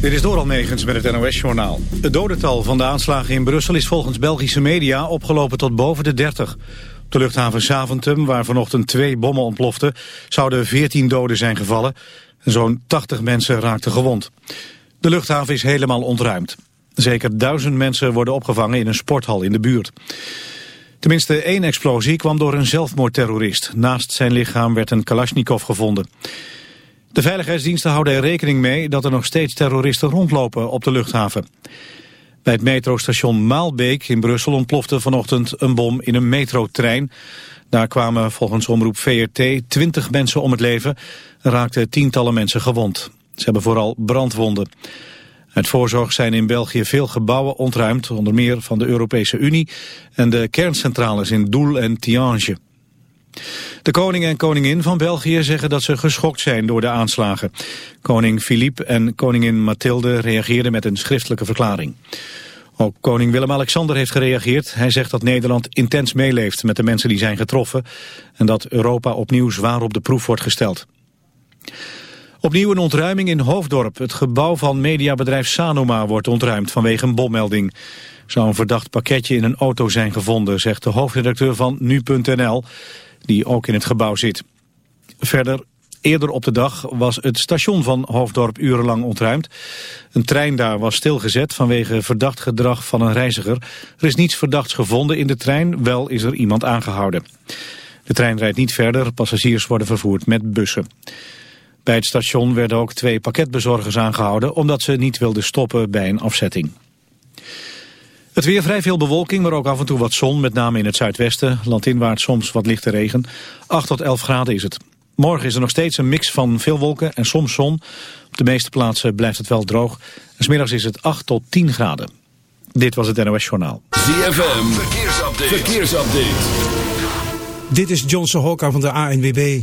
Dit is Doral Negens met het NOS-journaal. Het dodental van de aanslagen in Brussel is volgens Belgische media opgelopen tot boven de 30. Op de luchthaven Zaventem, waar vanochtend twee bommen ontploften, zouden 14 doden zijn gevallen. En zo'n 80 mensen raakten gewond. De luchthaven is helemaal ontruimd. Zeker duizend mensen worden opgevangen in een sporthal in de buurt. Tenminste één explosie kwam door een zelfmoordterrorist. Naast zijn lichaam werd een Kalashnikov gevonden. De veiligheidsdiensten houden er rekening mee dat er nog steeds terroristen rondlopen op de luchthaven. Bij het metrostation Maalbeek in Brussel ontplofte vanochtend een bom in een metrotrein. Daar kwamen volgens omroep VRT 20 mensen om het leven en raakten tientallen mensen gewond. Ze hebben vooral brandwonden. Uit voorzorg zijn in België veel gebouwen ontruimd, onder meer van de Europese Unie en de kerncentrales in Doel en Tiange. De koning en koningin van België zeggen dat ze geschokt zijn door de aanslagen. Koning Philippe en koningin Mathilde reageerden met een schriftelijke verklaring. Ook koning Willem-Alexander heeft gereageerd. Hij zegt dat Nederland intens meeleeft met de mensen die zijn getroffen... en dat Europa opnieuw zwaar op de proef wordt gesteld. Opnieuw een ontruiming in Hoofddorp. Het gebouw van mediabedrijf Sanoma wordt ontruimd vanwege een bommelding. Zou een verdacht pakketje in een auto zijn gevonden, zegt de hoofdredacteur van Nu.nl die ook in het gebouw zit. Verder, eerder op de dag was het station van Hoofddorp urenlang ontruimd. Een trein daar was stilgezet vanwege verdacht gedrag van een reiziger. Er is niets verdachts gevonden in de trein, wel is er iemand aangehouden. De trein rijdt niet verder, passagiers worden vervoerd met bussen. Bij het station werden ook twee pakketbezorgers aangehouden... omdat ze niet wilden stoppen bij een afzetting. Het weer vrij veel bewolking, maar ook af en toe wat zon, met name in het zuidwesten. Landinwaarts soms wat lichte regen. 8 tot 11 graden is het. Morgen is er nog steeds een mix van veel wolken en soms zon. Op de meeste plaatsen blijft het wel droog. En smiddags is het 8 tot 10 graden. Dit was het NOS Journaal. ZFM, verkeersupdate. verkeersupdate. Dit is Johnson Hokka van de ANWB.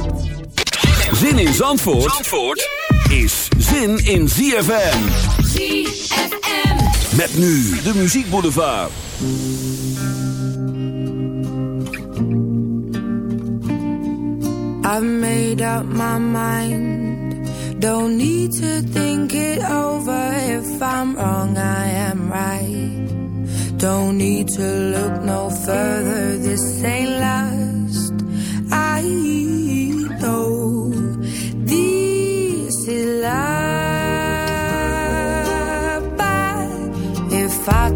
Zin in Zandvoort, Zandvoort is zin in ZFM. ZFM. Met nu de muziekboulevard. I've made up my mind. Don't need to think it over. If I'm wrong, I am right. Don't need to look no further. This ain't last.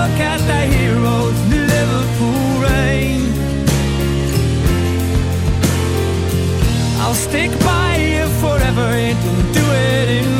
look at the heroes Liverpool. I'll stick by you forever and do do it in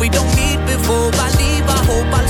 we don't meet before I leave, I hope I'll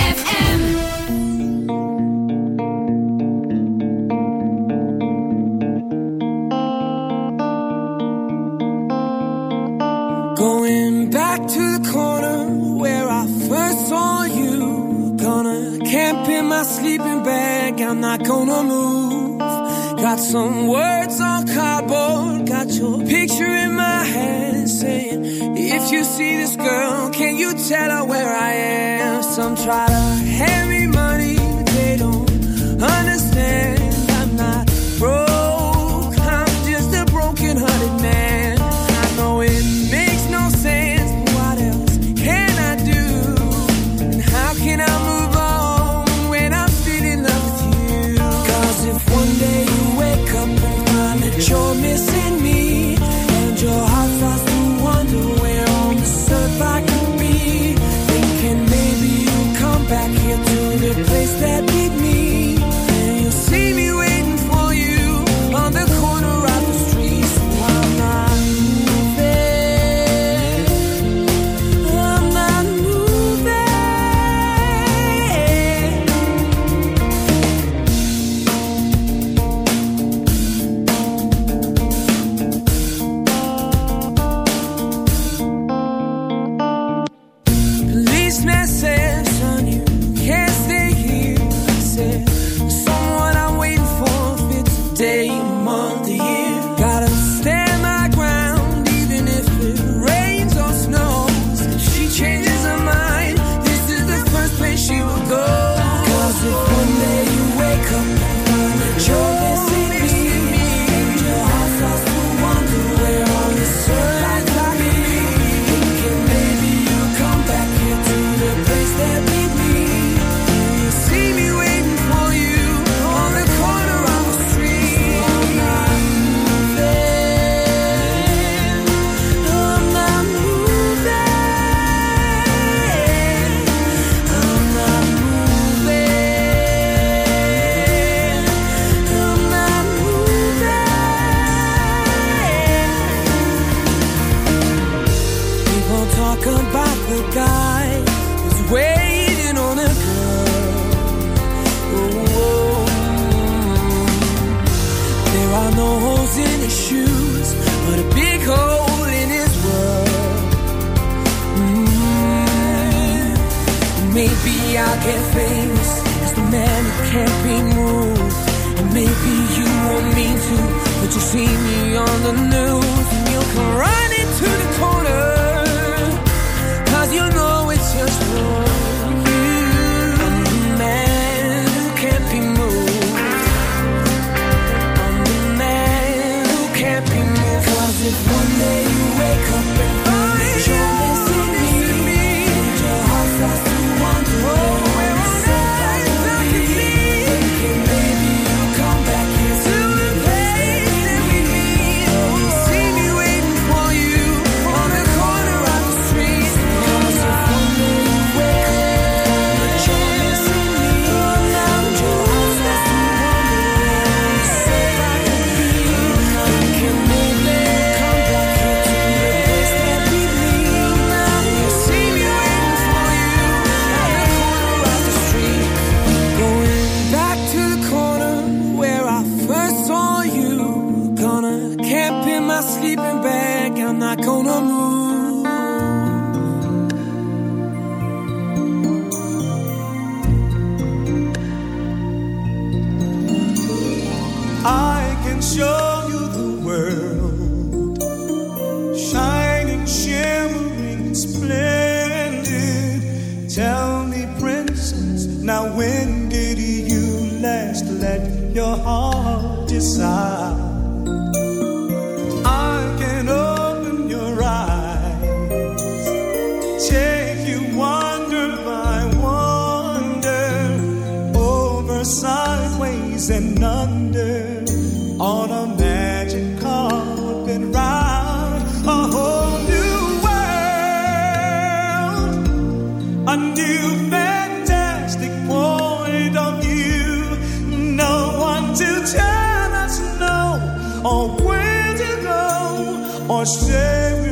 Savior.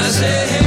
não sei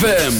ZFM.